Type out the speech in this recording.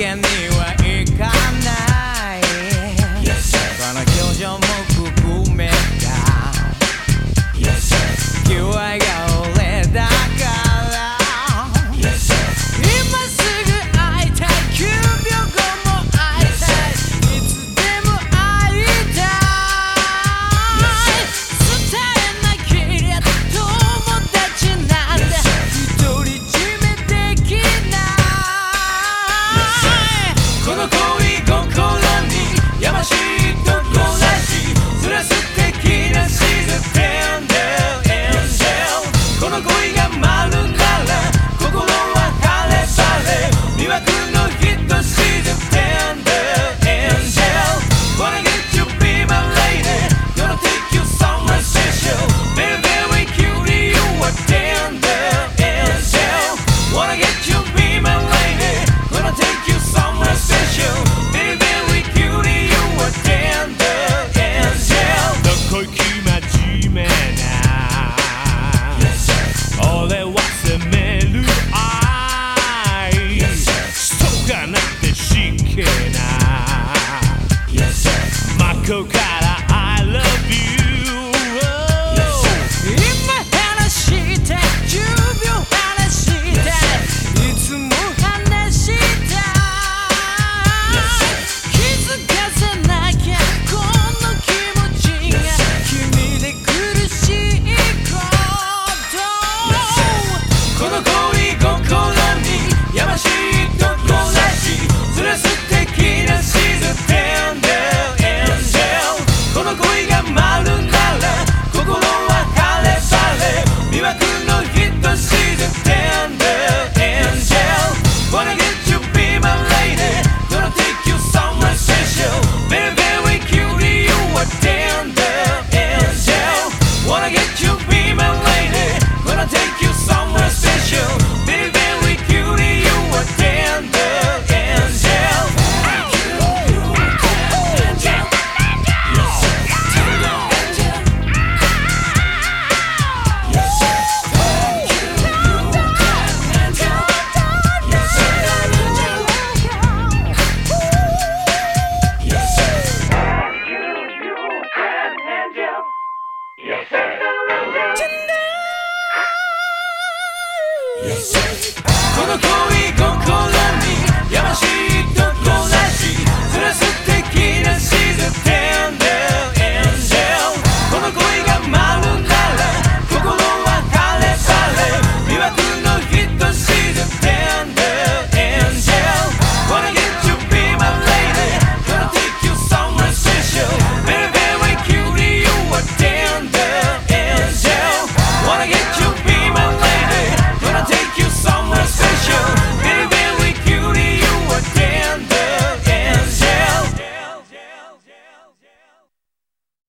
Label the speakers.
Speaker 1: and the Kokara, I love you. この恋心にやましい